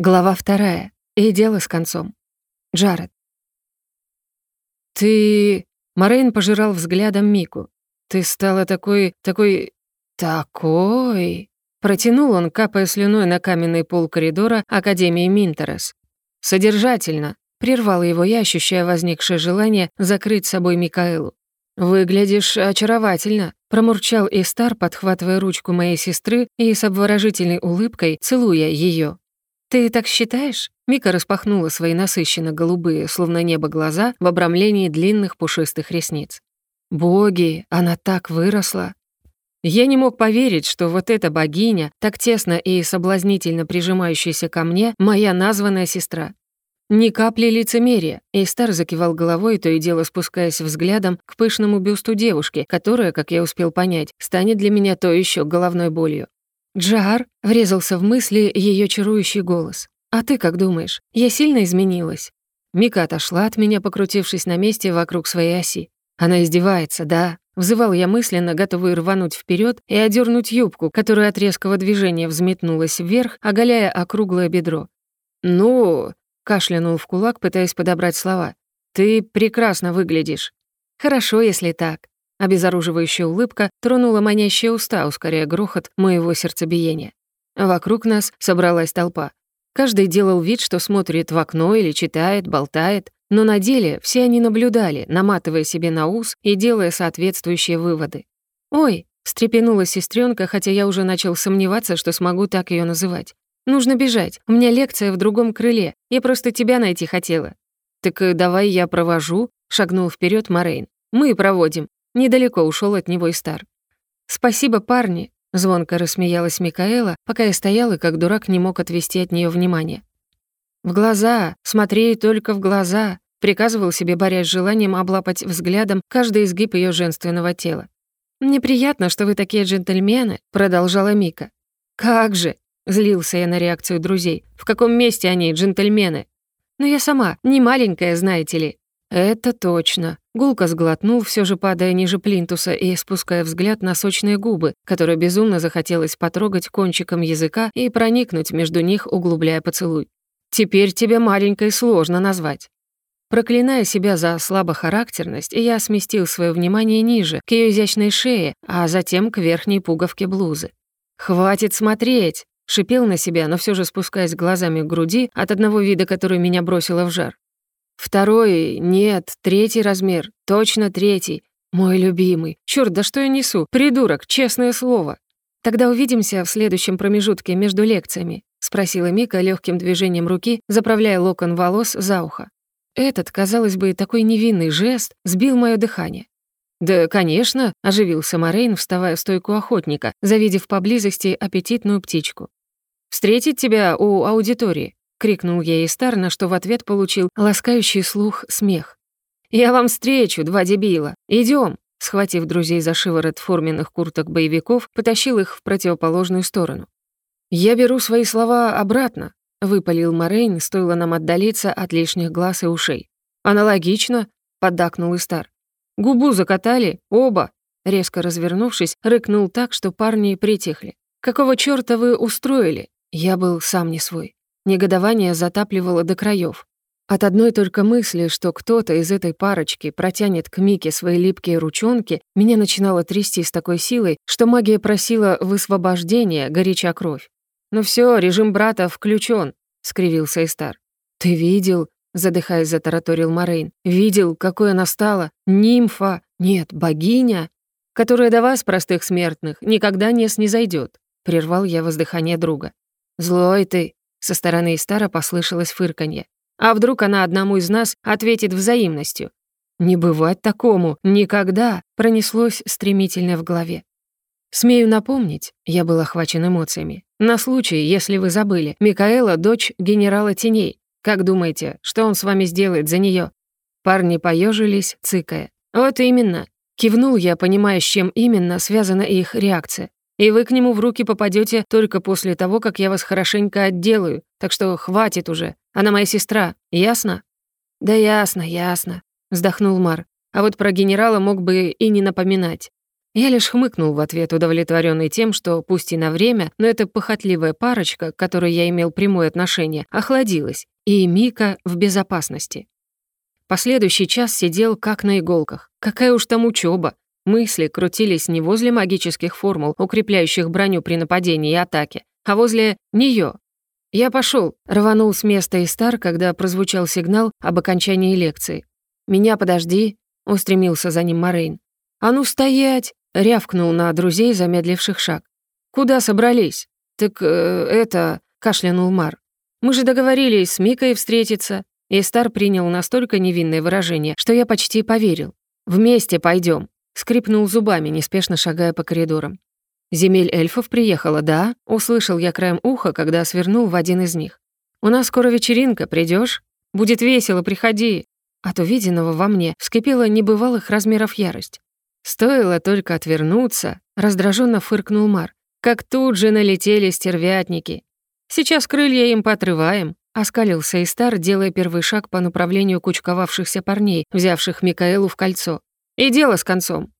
Глава вторая. И дело с концом. Джаред. «Ты...» — Морейн пожирал взглядом Мику. «Ты стала такой... такой... такой...» Протянул он, капая слюной на каменный пол коридора Академии Минтерес. «Содержательно», — прервал его я, ощущая возникшее желание закрыть собой Микаэлу. «Выглядишь очаровательно», — промурчал Истар, подхватывая ручку моей сестры и с обворожительной улыбкой целуя ее. «Ты так считаешь?» Мика распахнула свои насыщенно голубые, словно небо глаза в обрамлении длинных пушистых ресниц. «Боги, она так выросла!» Я не мог поверить, что вот эта богиня, так тесно и соблазнительно прижимающаяся ко мне, моя названная сестра. Ни капли лицемерия, и Стар закивал головой, то и дело спускаясь взглядом к пышному бюсту девушки, которая, как я успел понять, станет для меня то еще головной болью. «Джар», — врезался в мысли ее чарующий голос. «А ты как думаешь, я сильно изменилась?» Мика отошла от меня, покрутившись на месте вокруг своей оси. Она издевается, да. Взывал я мысленно, готовый рвануть вперед и одернуть юбку, которая от резкого движения взметнулась вверх, оголяя округлое бедро. «Ну...» — кашлянул в кулак, пытаясь подобрать слова. «Ты прекрасно выглядишь». «Хорошо, если так», Обезоруживающая улыбка тронула манящие уста, ускоряя грохот моего сердцебиения. Вокруг нас собралась толпа. Каждый делал вид, что смотрит в окно или читает, болтает, но на деле все они наблюдали, наматывая себе на ус и делая соответствующие выводы. «Ой!» — встрепенулась сестренка, хотя я уже начал сомневаться, что смогу так ее называть. «Нужно бежать. У меня лекция в другом крыле. Я просто тебя найти хотела». «Так э, давай я провожу», — шагнул вперед Морейн. «Мы проводим. Недалеко ушел от него и стар. «Спасибо, парни!» — звонко рассмеялась Микаэла, пока я стоял и как дурак не мог отвести от нее внимание. «В глаза! Смотри только в глаза!» — приказывал себе, борясь с желанием облапать взглядом каждый изгиб ее женственного тела. «Неприятно, что вы такие джентльмены», — продолжала Мика. «Как же!» — злился я на реакцию друзей. «В каком месте они, джентльмены?» «Но я сама, не маленькая, знаете ли». «Это точно», Гулко сглотнул, все же падая ниже плинтуса и спуская взгляд на сочные губы, которые безумно захотелось потрогать кончиком языка и проникнуть между них, углубляя поцелуй. «Теперь тебе маленькой сложно назвать». Проклиная себя за слабохарактерность, я сместил свое внимание ниже, к ее изящной шее, а затем к верхней пуговке блузы. «Хватит смотреть!» — шипел на себя, но все же спускаясь глазами к груди от одного вида, который меня бросило в жар. Второй, нет, третий размер, точно третий. Мой любимый. Чёрт, да что я несу? Придурок, честное слово. Тогда увидимся в следующем промежутке между лекциями, спросила Мика легким движением руки, заправляя локон волос за ухо. Этот, казалось бы, такой невинный жест сбил моё дыхание. «Да, конечно», — оживился Морейн, вставая в стойку охотника, завидев поблизости аппетитную птичку. «Встретить тебя у аудитории. — крикнул я Истар, на что в ответ получил ласкающий слух смех. «Я вам встречу, два дебила! Идем!» Схватив друзей за шиворот форменных курток боевиков, потащил их в противоположную сторону. «Я беру свои слова обратно», — выпалил Морейн, стоило нам отдалиться от лишних глаз и ушей. «Аналогично», — поддакнул Истар. «Губу закатали, оба!» Резко развернувшись, рыкнул так, что парни притихли. «Какого чёрта вы устроили?» Я был сам не свой. Негодование затапливало до краев. От одной только мысли, что кто-то из этой парочки протянет к Мике свои липкие ручонки, меня начинало трясти с такой силой, что магия просила высвобождения, горяча кровь. «Ну все, режим брата включен, скривился Эстар. «Ты видел?» — задыхаясь, затараторил Морейн. «Видел, какой она стала? Нимфа! Нет, богиня, которая до вас, простых смертных, никогда не снизойдет», — прервал я воздыхание друга. «Злой ты!» Со стороны Истара послышалось фырканье. А вдруг она одному из нас ответит взаимностью? «Не бывать такому! Никогда!» пронеслось стремительно в голове. Смею напомнить, я был охвачен эмоциями. На случай, если вы забыли, Микаэла — дочь генерала Теней. Как думаете, что он с вами сделает за нее? Парни поежились, цыкая. «Вот именно!» Кивнул я, понимая, с чем именно связана их реакция. И вы к нему в руки попадете только после того, как я вас хорошенько отделаю. Так что хватит уже. Она моя сестра. Ясно?» «Да ясно, ясно», — вздохнул Мар. «А вот про генерала мог бы и не напоминать. Я лишь хмыкнул в ответ, удовлетворенный тем, что, пусть и на время, но эта похотливая парочка, к которой я имел прямое отношение, охладилась, и Мика в безопасности. Последующий час сидел как на иголках. Какая уж там учеба. Мысли крутились не возле магических формул, укрепляющих броню при нападении и атаке, а возле нее. Я пошел, рванул с места Истар, когда прозвучал сигнал об окончании лекции. «Меня подожди», — устремился за ним Морейн. «А ну стоять!» — рявкнул на друзей, замедливших шаг. «Куда собрались?» «Так э, это...» — кашлянул Мар. «Мы же договорились с Микой встретиться». Истар принял настолько невинное выражение, что я почти поверил. «Вместе пойдем, скрипнул зубами, неспешно шагая по коридорам. «Земель эльфов приехала, да?» — услышал я краем уха, когда свернул в один из них. «У нас скоро вечеринка, придешь? Будет весело, приходи!» От увиденного во мне вскипела небывалых размеров ярость. Стоило только отвернуться, раздраженно фыркнул Мар, как тут же налетели стервятники. «Сейчас крылья им поотрываем», — оскалился Истар, делая первый шаг по направлению кучковавшихся парней, взявших Микаэлу в кольцо. «И дело с концом.